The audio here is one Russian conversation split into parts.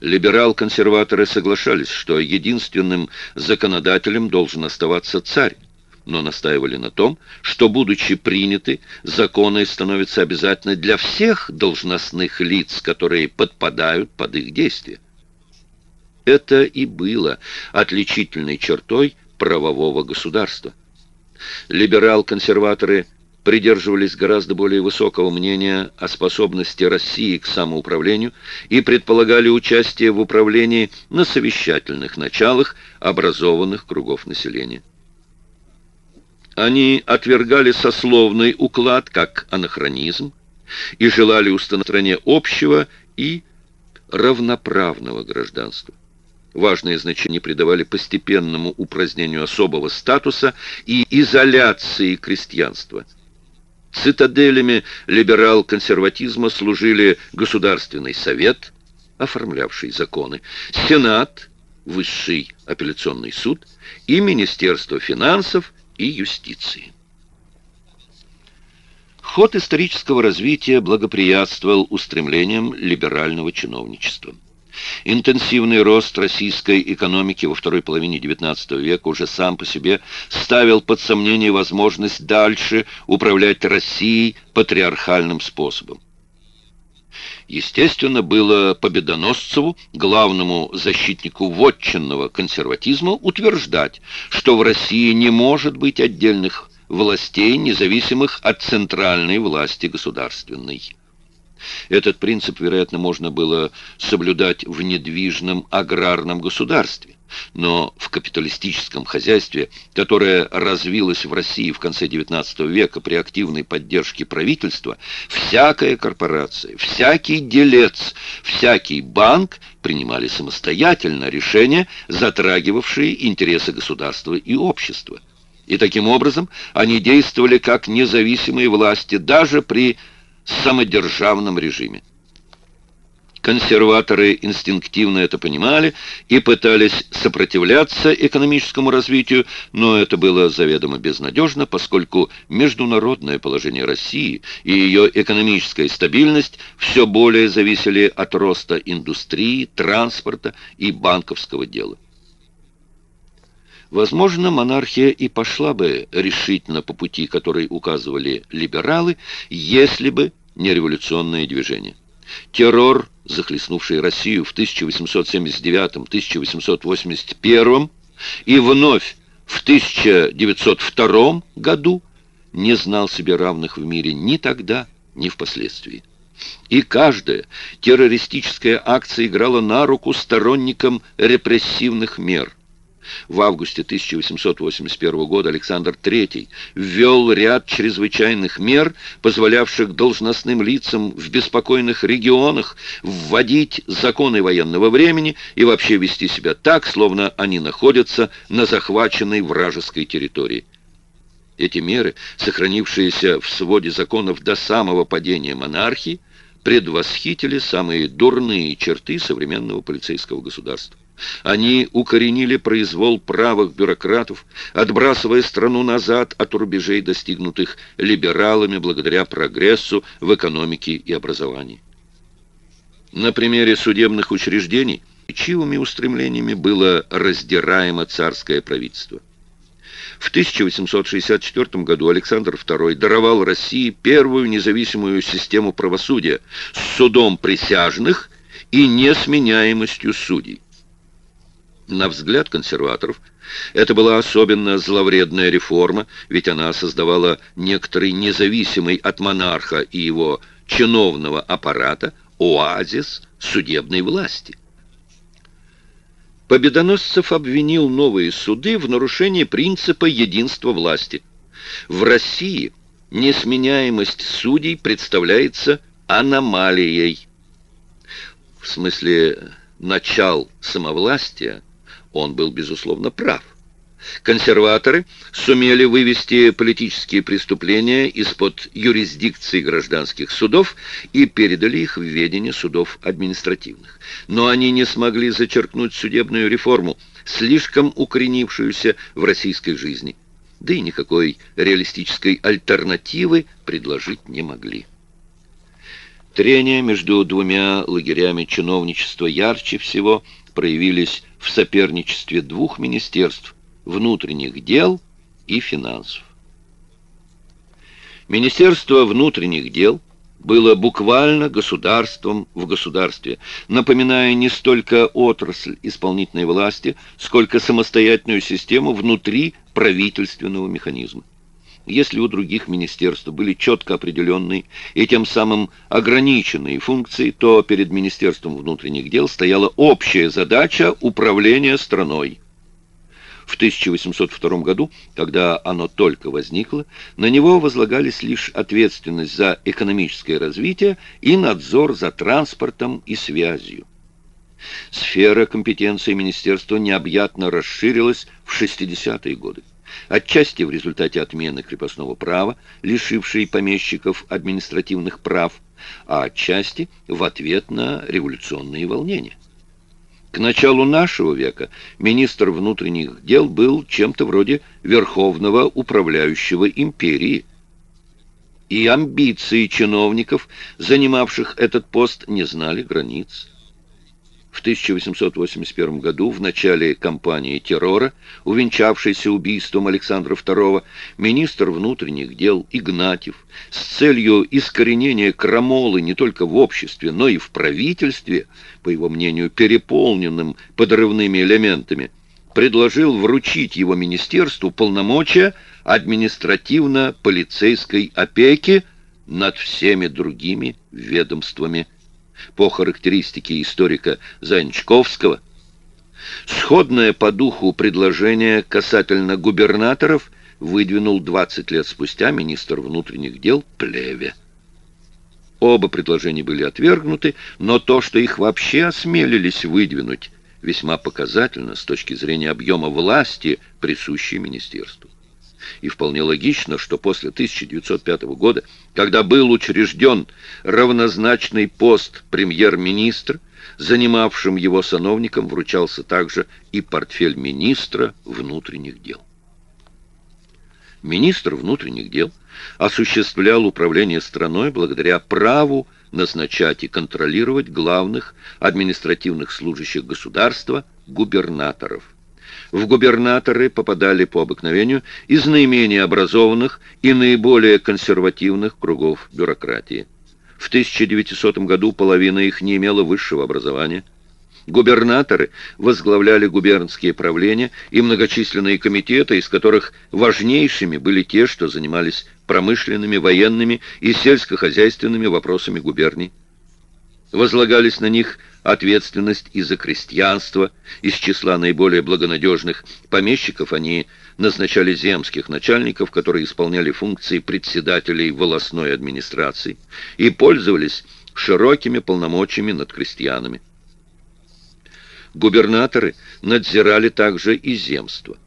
Либерал-консерваторы соглашались, что единственным законодателем должен оставаться царь, но настаивали на том, что, будучи приняты, законы становятся обязательны для всех должностных лиц, которые подпадают под их действие. Это и было отличительной чертой правового государства. Либерал-консерваторы придерживались гораздо более высокого мнения о способности России к самоуправлению и предполагали участие в управлении на совещательных началах образованных кругов населения. Они отвергали сословный уклад как анахронизм и желали стране общего и равноправного гражданства. Важное значение придавали постепенному упразднению особого статуса и изоляции крестьянства – Цитаделями либерал-консерватизма служили Государственный совет, оформлявший законы, Сенат, Высший апелляционный суд и Министерство финансов и юстиции. Ход исторического развития благоприятствовал устремлениям либерального чиновничества. Интенсивный рост российской экономики во второй половине XIX века уже сам по себе ставил под сомнение возможность дальше управлять Россией патриархальным способом. Естественно, было Победоносцеву, главному защитнику вотчинного консерватизма, утверждать, что в России не может быть отдельных властей, независимых от центральной власти государственной. Этот принцип, вероятно, можно было соблюдать в недвижном аграрном государстве. Но в капиталистическом хозяйстве, которое развилось в России в конце XIX века при активной поддержке правительства, всякая корпорация, всякий делец, всякий банк принимали самостоятельно решения, затрагивавшие интересы государства и общества. И таким образом они действовали как независимые власти даже при самодержавном режиме. Консерваторы инстинктивно это понимали и пытались сопротивляться экономическому развитию, но это было заведомо безнадежно, поскольку международное положение России и ее экономическая стабильность все более зависели от роста индустрии, транспорта и банковского дела. Возможно, монархия и пошла бы решительно по пути, который указывали либералы, если бы не революционное движение. Террор, захлестнувший Россию в 1879-1881 и вновь в 1902 году, не знал себе равных в мире ни тогда, ни впоследствии. И каждая террористическая акция играла на руку сторонникам репрессивных мер. В августе 1881 года Александр III ввел ряд чрезвычайных мер, позволявших должностным лицам в беспокойных регионах вводить законы военного времени и вообще вести себя так, словно они находятся на захваченной вражеской территории. Эти меры, сохранившиеся в своде законов до самого падения монархии, предвосхитили самые дурные черты современного полицейского государства. Они укоренили произвол правых бюрократов, отбрасывая страну назад от рубежей, достигнутых либералами благодаря прогрессу в экономике и образовании. На примере судебных учреждений чьими устремлениями было раздираемо царское правительство. В 1864 году Александр II даровал России первую независимую систему правосудия с судом присяжных и несменяемостью судей. На взгляд консерваторов, это была особенно зловредная реформа, ведь она создавала некоторый независимый от монарха и его чиновного аппарата оазис судебной власти. Победоносцев обвинил новые суды в нарушении принципа единства власти. В России несменяемость судей представляется аномалией. В смысле начал самовластия он был, безусловно, прав. Консерваторы сумели вывести политические преступления из-под юрисдикции гражданских судов и передали их в ведение судов административных. Но они не смогли зачеркнуть судебную реформу, слишком укоренившуюся в российской жизни. Да и никакой реалистической альтернативы предложить не могли. Трения между двумя лагерями чиновничества ярче всего проявились в соперничестве двух министерств внутренних дел и финансов. Министерство внутренних дел было буквально государством в государстве, напоминая не столько отрасль исполнительной власти, сколько самостоятельную систему внутри правительственного механизма. Если у других министерств были четко определенные и тем самым ограниченные функции, то перед Министерством внутренних дел стояла общая задача управления страной. В 1802 году, когда оно только возникло, на него возлагались лишь ответственность за экономическое развитие и надзор за транспортом и связью. Сфера компетенции министерства необъятно расширилась в 60-е годы. Отчасти в результате отмены крепостного права, лишившей помещиков административных прав, а отчасти в ответ на революционные волнения. К началу нашего века министр внутренних дел был чем-то вроде верховного управляющего империи. И амбиции чиновников, занимавших этот пост, не знали границ. В 1881 году, в начале кампании террора, увенчавшейся убийством Александра II, министр внутренних дел Игнатьев с целью искоренения крамолы не только в обществе, но и в правительстве, по его мнению, переполненным подрывными элементами, предложил вручить его министерству полномочия административно-полицейской опеки над всеми другими ведомствами по характеристике историка Занчковского, сходное по духу предложение касательно губернаторов выдвинул 20 лет спустя министр внутренних дел Плеве. Оба предложения были отвергнуты, но то, что их вообще осмелились выдвинуть, весьма показательно с точки зрения объема власти, присущей министерству. И вполне логично, что после 1905 года, когда был учрежден равнозначный пост премьер-министр, занимавшим его сановником вручался также и портфель министра внутренних дел. Министр внутренних дел осуществлял управление страной благодаря праву назначать и контролировать главных административных служащих государства, губернаторов – в губернаторы попадали по обыкновению из наименее образованных и наиболее консервативных кругов бюрократии. В 1900 году половина их не имела высшего образования. Губернаторы возглавляли губернские правления и многочисленные комитеты, из которых важнейшими были те, что занимались промышленными, военными и сельскохозяйственными вопросами губерний. Возлагались на них ответственность и за крестьянство. Из числа наиболее благонадежных помещиков они назначали земских начальников, которые исполняли функции председателей волосной администрации и пользовались широкими полномочиями над крестьянами. Губернаторы надзирали также и земство.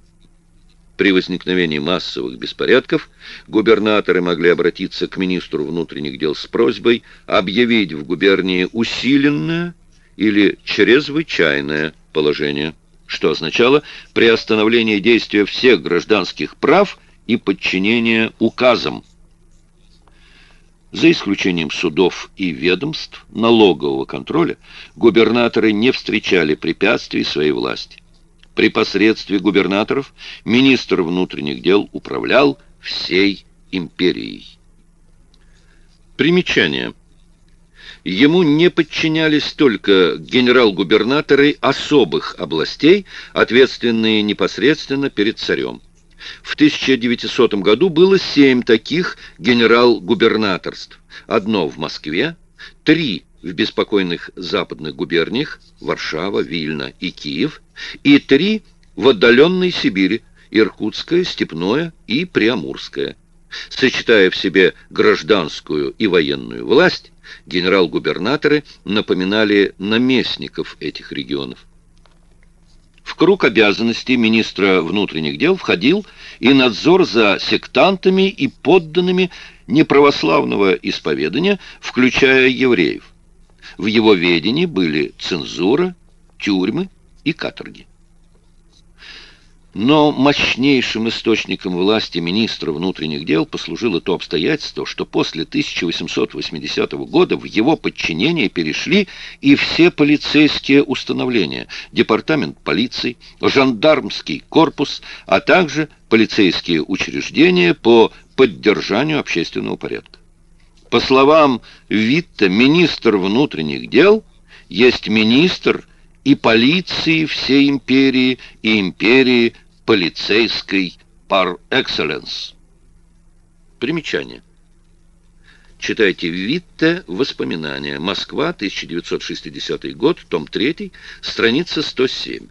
При возникновении массовых беспорядков губернаторы могли обратиться к министру внутренних дел с просьбой объявить в губернии усиленное или чрезвычайное положение, что означало приостановление действия всех гражданских прав и подчинение указам. За исключением судов и ведомств налогового контроля, губернаторы не встречали препятствий своей власти. При посредстве губернаторов министр внутренних дел управлял всей империей. Примечание. Ему не подчинялись только генерал-губернаторы особых областей, ответственные непосредственно перед царем. В 1900 году было семь таких генерал-губернаторств. Одно в Москве, три в беспокойных западных губерниях Варшава, Вильна и Киев, и три в отдаленной Сибири Иркутское, Степное и Приамурское. Сочетая в себе гражданскую и военную власть, генерал-губернаторы напоминали наместников этих регионов. В круг обязанностей министра внутренних дел входил и надзор за сектантами и подданными неправославного исповедания, включая евреев. В его ведении были цензура, тюрьмы и каторги. Но мощнейшим источником власти министра внутренних дел послужило то обстоятельство, что после 1880 года в его подчинение перешли и все полицейские установления, департамент полиции, жандармский корпус, а также полицейские учреждения по поддержанию общественного порядка. По словам Витта, министр внутренних дел есть министр и полиции всей империи, и империи полицейской par excellence. Примечание. Читайте Витте «Воспоминания». Москва, 1960 год, том 3, страница 107.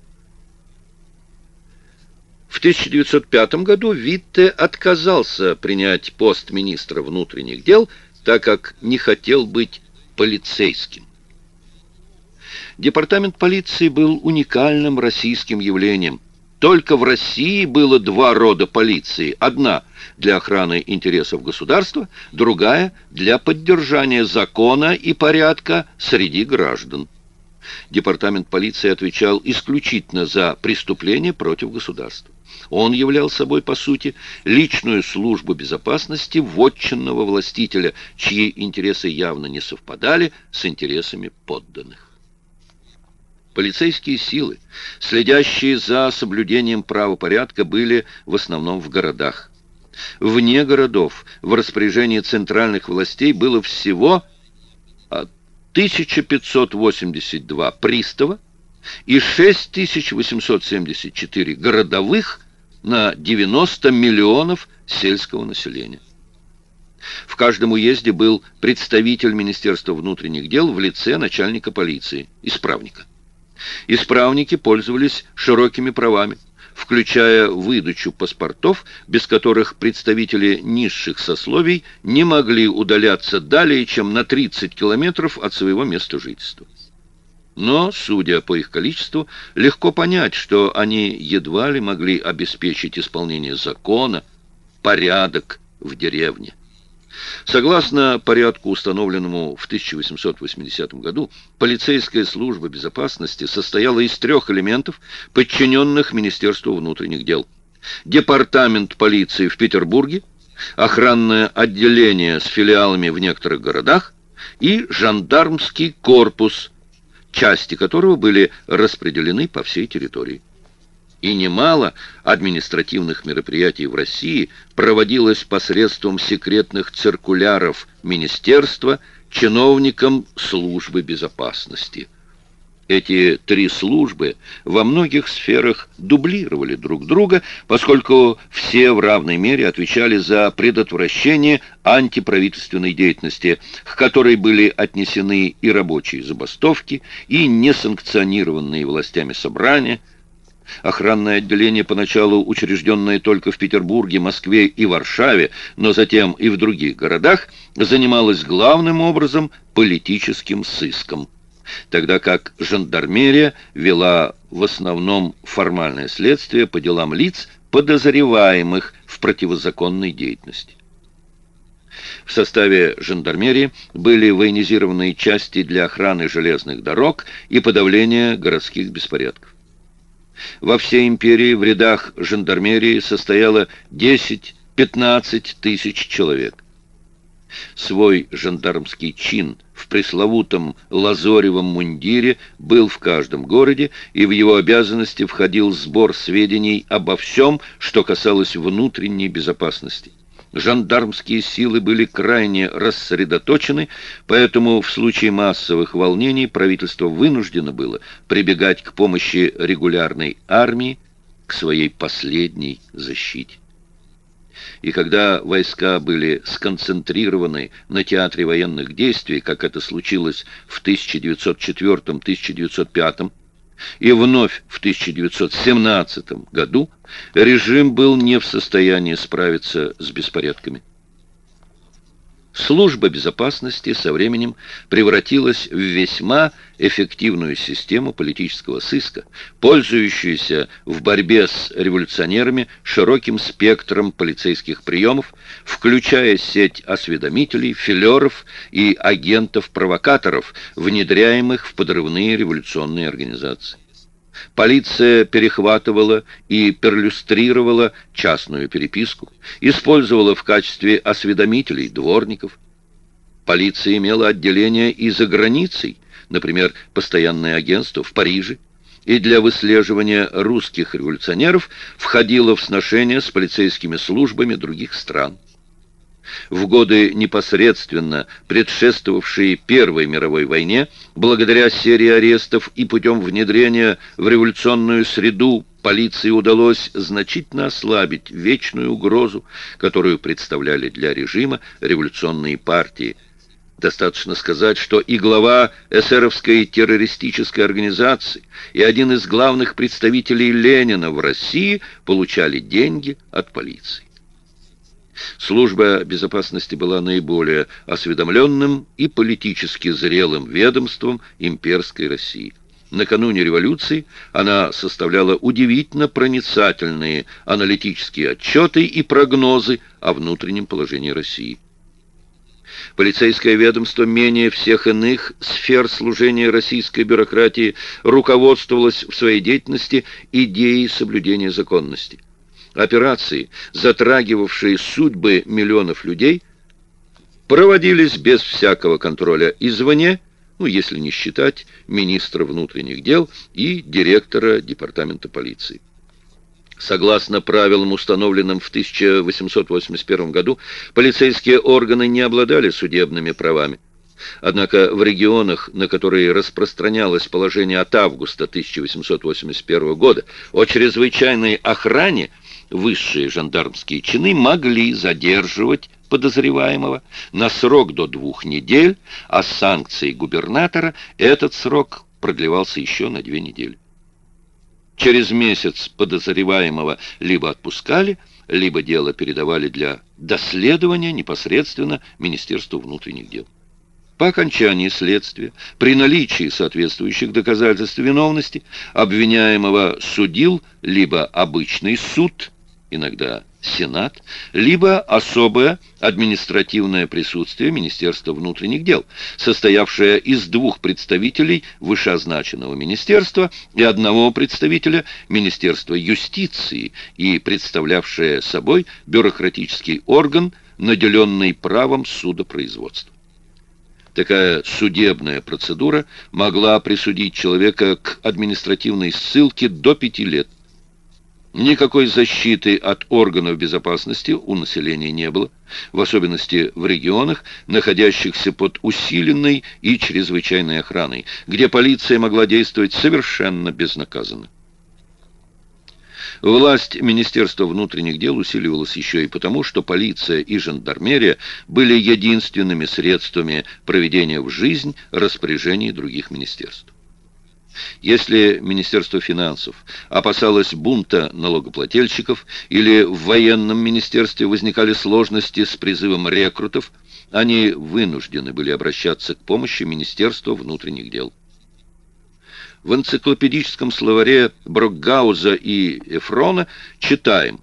В 1905 году Витте отказался принять пост министра внутренних дел, так как не хотел быть полицейским. Департамент полиции был уникальным российским явлением. Только в России было два рода полиции. Одна для охраны интересов государства, другая для поддержания закона и порядка среди граждан. Департамент полиции отвечал исключительно за преступления против государства. Он являл собой, по сути, личную службу безопасности вотчинного властителя, чьи интересы явно не совпадали с интересами подданных. Полицейские силы, следящие за соблюдением правопорядка, были в основном в городах. Вне городов в распоряжении центральных властей было всего 1582 пристава и 6874 городовых на 90 миллионов сельского населения. В каждом уезде был представитель Министерства внутренних дел в лице начальника полиции, исправника. Исправники пользовались широкими правами, включая выдачу паспортов, без которых представители низших сословий не могли удаляться далее, чем на 30 километров от своего места жительства. Но, судя по их количеству, легко понять, что они едва ли могли обеспечить исполнение закона, порядок в деревне. Согласно порядку, установленному в 1880 году, полицейская служба безопасности состояла из трех элементов, подчиненных Министерству внутренних дел. Департамент полиции в Петербурге, охранное отделение с филиалами в некоторых городах и жандармский корпус, части которого были распределены по всей территории и немало административных мероприятий в России проводилось посредством секретных циркуляров Министерства чиновникам службы безопасности. Эти три службы во многих сферах дублировали друг друга, поскольку все в равной мере отвечали за предотвращение антиправительственной деятельности, к которой были отнесены и рабочие забастовки, и несанкционированные властями собрания – Охранное отделение, поначалу учрежденное только в Петербурге, Москве и Варшаве, но затем и в других городах, занималось главным образом политическим сыском, тогда как жандармерия вела в основном формальное следствие по делам лиц, подозреваемых в противозаконной деятельности. В составе жандармерии были военизированные части для охраны железных дорог и подавления городских беспорядков. Во всей империи в рядах жандармерии состояло 10-15 тысяч человек. Свой жандармский чин в пресловутом лазоревом мундире был в каждом городе, и в его обязанности входил сбор сведений обо всем, что касалось внутренней безопасности. Жандармские силы были крайне рассредоточены, поэтому в случае массовых волнений правительство вынуждено было прибегать к помощи регулярной армии к своей последней защите. И когда войска были сконцентрированы на театре военных действий, как это случилось в 1904-1905 и вновь в 1917 году режим был не в состоянии справиться с беспорядками. Служба безопасности со временем превратилась в весьма эффективную систему политического сыска, пользующуюся в борьбе с революционерами широким спектром полицейских приемов, включая сеть осведомителей, филеров и агентов-провокаторов, внедряемых в подрывные революционные организации. Полиция перехватывала и перлюстрировала частную переписку, использовала в качестве осведомителей дворников. Полиция имела отделение и за границей, например, постоянное агентство в Париже, и для выслеживания русских революционеров входила в сношение с полицейскими службами других стран. В годы непосредственно предшествовавшие Первой мировой войне, благодаря серии арестов и путем внедрения в революционную среду полиции удалось значительно ослабить вечную угрозу, которую представляли для режима революционные партии – Достаточно сказать, что и глава эсеровской террористической организации, и один из главных представителей Ленина в России получали деньги от полиции. Служба безопасности была наиболее осведомленным и политически зрелым ведомством имперской России. Накануне революции она составляла удивительно проницательные аналитические отчеты и прогнозы о внутреннем положении России. Полицейское ведомство менее всех иных сфер служения российской бюрократии руководствовалось в своей деятельности идеей соблюдения законности. Операции, затрагивавшие судьбы миллионов людей, проводились без всякого контроля извне, ну, если не считать министра внутренних дел и директора департамента полиции. Согласно правилам, установленным в 1881 году, полицейские органы не обладали судебными правами. Однако в регионах, на которые распространялось положение от августа 1881 года о чрезвычайной охране, высшие жандармские чины могли задерживать подозреваемого на срок до двух недель, а с санкцией губернатора этот срок продлевался еще на две недели. Через месяц подозреваемого либо отпускали, либо дело передавали для доследования непосредственно Министерству внутренних дел. По окончании следствия, при наличии соответствующих доказательств виновности, обвиняемого судил либо обычный суд, иногда Сенат, либо особое административное присутствие Министерства внутренних дел, состоявшее из двух представителей вышеозначенного министерства и одного представителя Министерства юстиции и представлявшее собой бюрократический орган, наделенный правом судопроизводства. Такая судебная процедура могла присудить человека к административной ссылке до пяти лет, Никакой защиты от органов безопасности у населения не было, в особенности в регионах, находящихся под усиленной и чрезвычайной охраной, где полиция могла действовать совершенно безнаказанно. Власть Министерства внутренних дел усиливалась еще и потому, что полиция и жандармерия были единственными средствами проведения в жизнь распоряжений других министерств. Если Министерство финансов опасалось бунта налогоплательщиков или в военном министерстве возникали сложности с призывом рекрутов, они вынуждены были обращаться к помощи Министерства внутренних дел. В энциклопедическом словаре Брокгауза и Эфрона читаем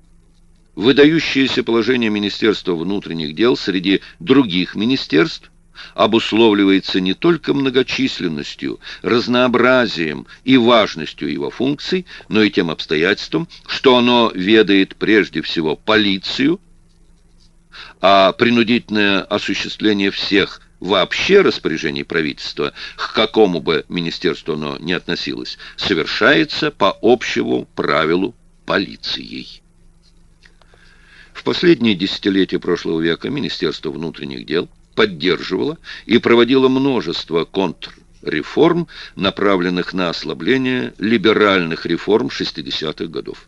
«Выдающееся положение Министерства внутренних дел среди других министерств обусловливается не только многочисленностью, разнообразием и важностью его функций, но и тем обстоятельством, что оно ведает прежде всего полицию, а принудительное осуществление всех вообще распоряжений правительства, к какому бы министерству оно ни относилось, совершается по общему правилу полицией. В последние десятилетия прошлого века Министерство внутренних дел – поддерживала и проводила множество контрреформ, направленных на ослабление либеральных реформ 60-х годов.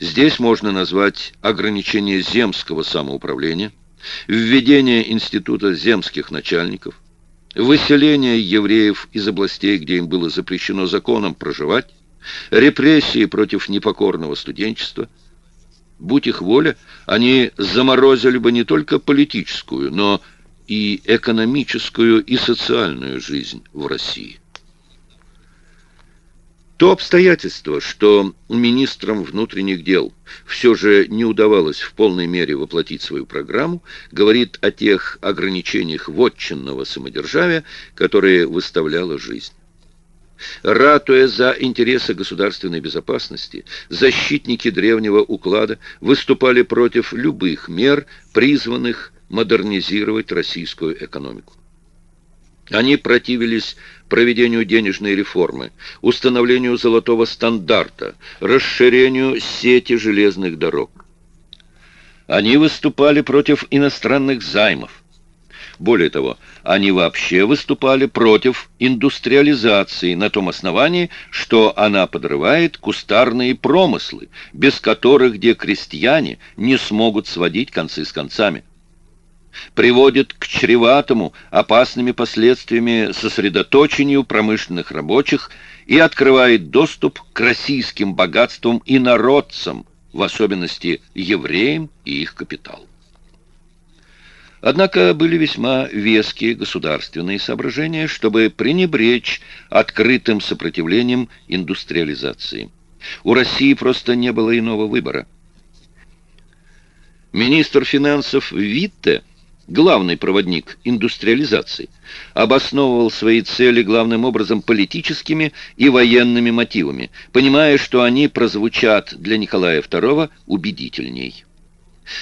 Здесь можно назвать ограничение земского самоуправления, введение института земских начальников, выселение евреев из областей, где им было запрещено законом проживать, репрессии против непокорного студенчества. Будь их воля, они заморозили бы не только политическую, но и экономическую и социальную жизнь в России. То обстоятельство, что министрам внутренних дел все же не удавалось в полной мере воплотить свою программу, говорит о тех ограничениях вотчинного самодержавия, которые выставляла жизнь. Ратуя за интересы государственной безопасности, защитники древнего уклада выступали против любых мер, призванных модернизировать российскую экономику. Они противились проведению денежной реформы, установлению золотого стандарта, расширению сети железных дорог. Они выступали против иностранных займов, более того, они вообще выступали против индустриализации на том основании, что она подрывает кустарные промыслы, без которых где крестьяне не смогут сводить концы с концами. Приводит к чреватому, опасными последствиями сосредоточению промышленных рабочих и открывает доступ к российским богатствам и народцам, в особенности евреям и их капиталу. Однако были весьма веские государственные соображения, чтобы пренебречь открытым сопротивлением индустриализации. У России просто не было иного выбора. Министр финансов Витте, главный проводник индустриализации, обосновывал свои цели главным образом политическими и военными мотивами, понимая, что они прозвучат для Николая II убедительней.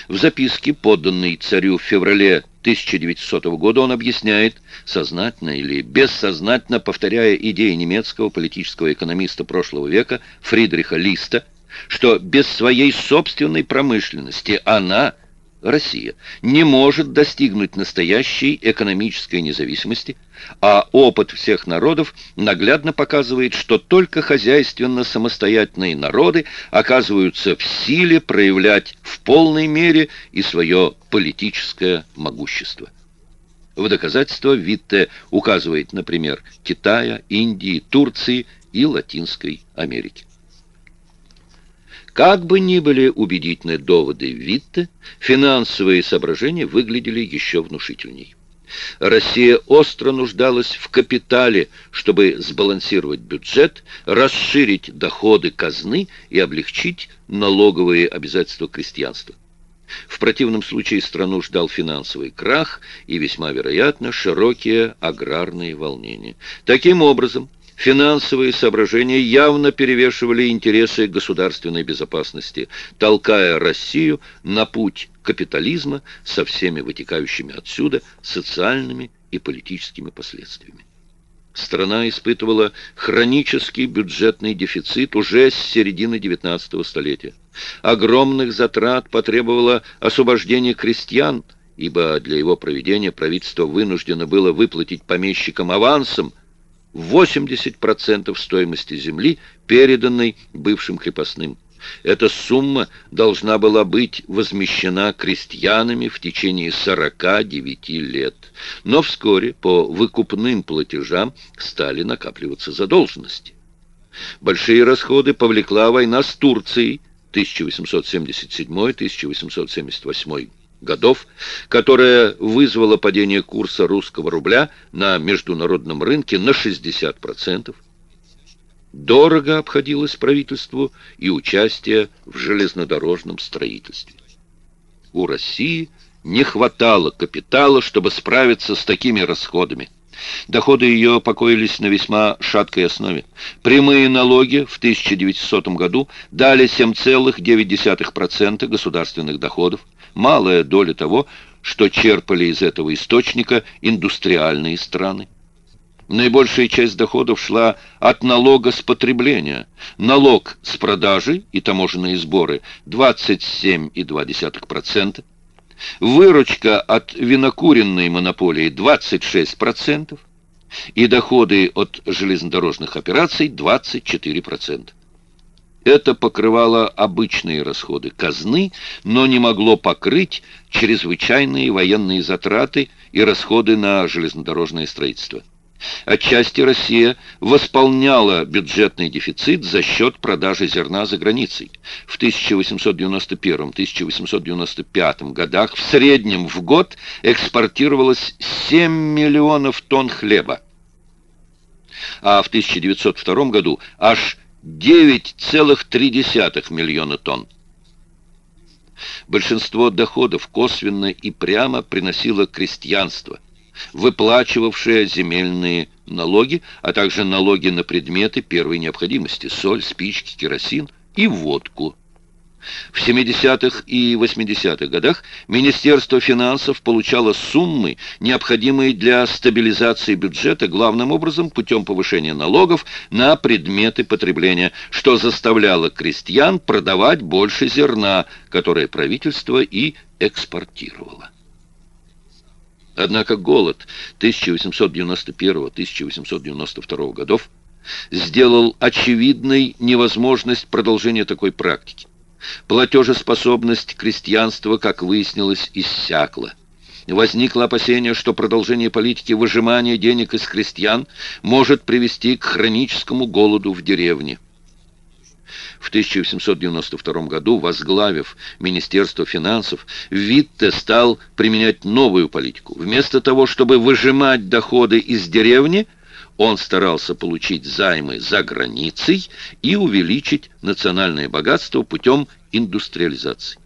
В записке, поданной царю в феврале 1900 года, он объясняет, сознательно или бессознательно повторяя идеи немецкого политического экономиста прошлого века Фридриха Листа, что без своей собственной промышленности она – Россия не может достигнуть настоящей экономической независимости, а опыт всех народов наглядно показывает, что только хозяйственно самостоятельные народы оказываются в силе проявлять в полной мере и свое политическое могущество. В доказательство Витте указывает, например, Китая, Индии, Турции и Латинской Америки. Как бы ни были убедительны доводы Витте, финансовые соображения выглядели еще внушительней. Россия остро нуждалась в капитале, чтобы сбалансировать бюджет, расширить доходы казны и облегчить налоговые обязательства крестьянства. В противном случае страну ждал финансовый крах и, весьма вероятно, широкие аграрные волнения. Таким образом, Финансовые соображения явно перевешивали интересы государственной безопасности, толкая Россию на путь капитализма со всеми вытекающими отсюда социальными и политическими последствиями. Страна испытывала хронический бюджетный дефицит уже с середины XIX столетия. Огромных затрат потребовало освобождение крестьян, ибо для его проведения правительство вынуждено было выплатить помещикам авансом 80% стоимости земли, переданной бывшим крепостным. Эта сумма должна была быть возмещена крестьянами в течение 49 лет. Но вскоре по выкупным платежам стали накапливаться задолженности. Большие расходы повлекла война с Турцией 1877-1878 годов, которая вызвала падение курса русского рубля на международном рынке на 60%. Дорого обходилось правительству и участие в железнодорожном строительстве. У России не хватало капитала, чтобы справиться с такими расходами. Доходы ее покоились на весьма шаткой основе. Прямые налоги в 1900 году дали 7,9% государственных доходов, малая доля того, что черпали из этого источника индустриальные страны. Наибольшая часть доходов шла от налога с потребления. Налог с продажи и таможенные сборы 27,2%. Выручка от винокуренной монополии 26%. И доходы от железнодорожных операций 24%. Это покрывало обычные расходы казны, но не могло покрыть чрезвычайные военные затраты и расходы на железнодорожное строительство. Отчасти Россия восполняла бюджетный дефицит за счет продажи зерна за границей. В 1891-1895 годах в среднем в год экспортировалось 7 миллионов тонн хлеба, а в 1902 году аж 9,3 миллиона тонн. Большинство доходов косвенно и прямо приносило крестьянство. выплачивавшая земельные налоги, а также налоги на предметы первой необходимости – соль, спички, керосин и водку. В 70-х и 80-х годах Министерство финансов получало суммы, необходимые для стабилизации бюджета, главным образом путем повышения налогов на предметы потребления, что заставляло крестьян продавать больше зерна, которое правительство и экспортировало. Однако голод 1891-1892 годов сделал очевидной невозможность продолжения такой практики. Платежеспособность крестьянства, как выяснилось, иссякла. Возникло опасение, что продолжение политики выжимания денег из крестьян может привести к хроническому голоду в деревне. В 1892 году, возглавив Министерство финансов, Витте стал применять новую политику. Вместо того, чтобы выжимать доходы из деревни, он старался получить займы за границей и увеличить национальное богатство путем индустриализации.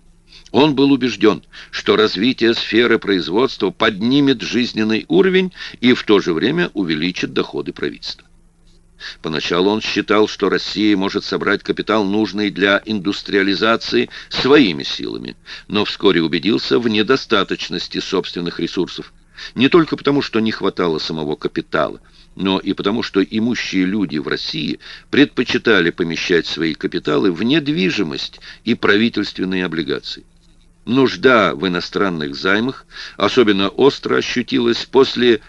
Он был убежден, что развитие сферы производства поднимет жизненный уровень и в то же время увеличит доходы правительства. Поначалу он считал, что Россия может собрать капитал, нужный для индустриализации, своими силами, но вскоре убедился в недостаточности собственных ресурсов. Не только потому, что не хватало самого капитала, но и потому, что имущие люди в России предпочитали помещать свои капиталы в недвижимость и правительственные облигации. Нужда в иностранных займах особенно остро ощутилась после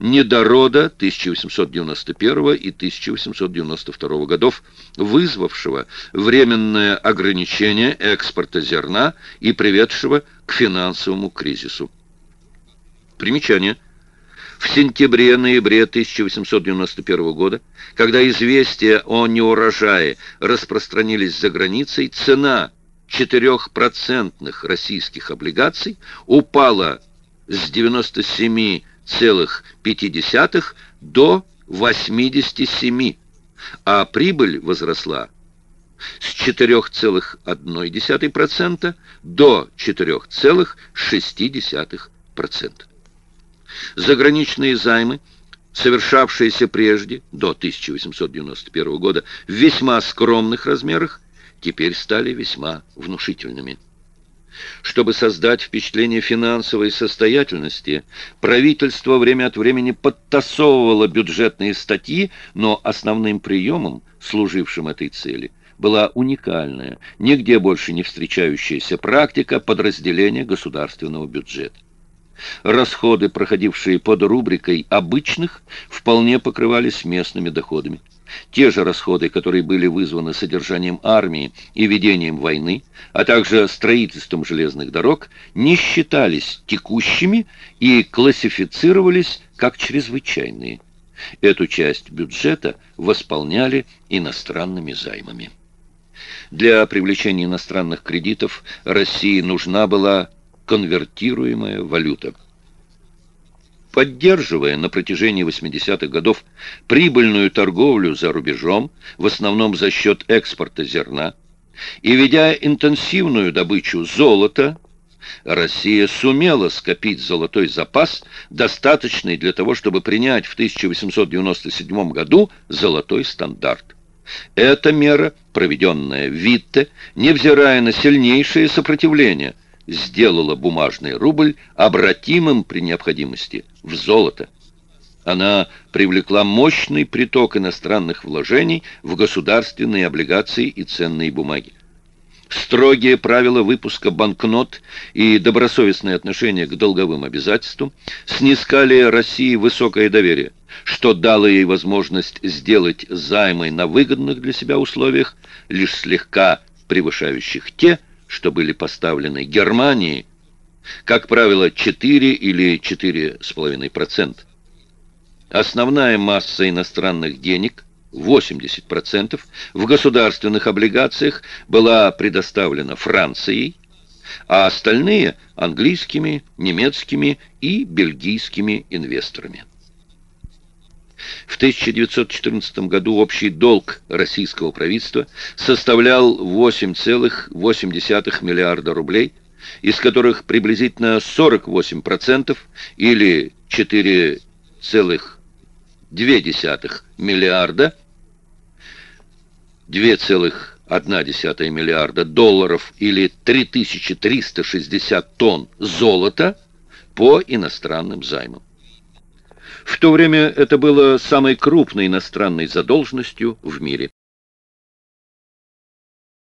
недорода 1891 и 1892 годов, вызвавшего временное ограничение экспорта зерна и приведшего к финансовому кризису. Примечание. В сентябре-ноябре 1891 года, когда известия о неурожае распространились за границей, цена 4% российских облигаций упала с 97 0,5 до 87, а прибыль возросла с 4,1% до 4,6%. Заграничные займы, совершавшиеся прежде, до 1891 года, в весьма скромных размерах, теперь стали весьма внушительными. Чтобы создать впечатление финансовой состоятельности, правительство время от времени подтасовывало бюджетные статьи, но основным приемом, служившим этой цели, была уникальная, нигде больше не встречающаяся практика подразделения государственного бюджета. Расходы, проходившие под рубрикой «обычных», вполне покрывались местными доходами. Те же расходы, которые были вызваны содержанием армии и ведением войны, а также строительством железных дорог, не считались текущими и классифицировались как чрезвычайные. Эту часть бюджета восполняли иностранными займами. Для привлечения иностранных кредитов России нужна была конвертируемая валюта поддерживая на протяжении 80-х годов прибыльную торговлю за рубежом, в основном за счет экспорта зерна, и ведя интенсивную добычу золота, Россия сумела скопить золотой запас, достаточный для того, чтобы принять в 1897 году золотой стандарт. Эта мера, проведенная Витте, невзирая на сильнейшее сопротивление – сделала бумажный рубль обратимым при необходимости в золото. Она привлекла мощный приток иностранных вложений в государственные облигации и ценные бумаги. Строгие правила выпуска банкнот и добросовестное отношение к долговым обязательствам снискали России высокое доверие, что дало ей возможность сделать займы на выгодных для себя условиях, лишь слегка превышающих те, что были поставлены Германии, как правило, 4 или 4,5%. Основная масса иностранных денег, 80%, в государственных облигациях была предоставлена Францией, а остальные – английскими, немецкими и бельгийскими инвесторами. В 1914 году общий долг российского правительства составлял 8,8 миллиарда рублей, из которых приблизительно 48% или 4,2 миллиарда 2,1 миллиарда долларов или 3360 тонн золота по иностранным займам. В то время это было самой крупной иностранной задолженностью в мире.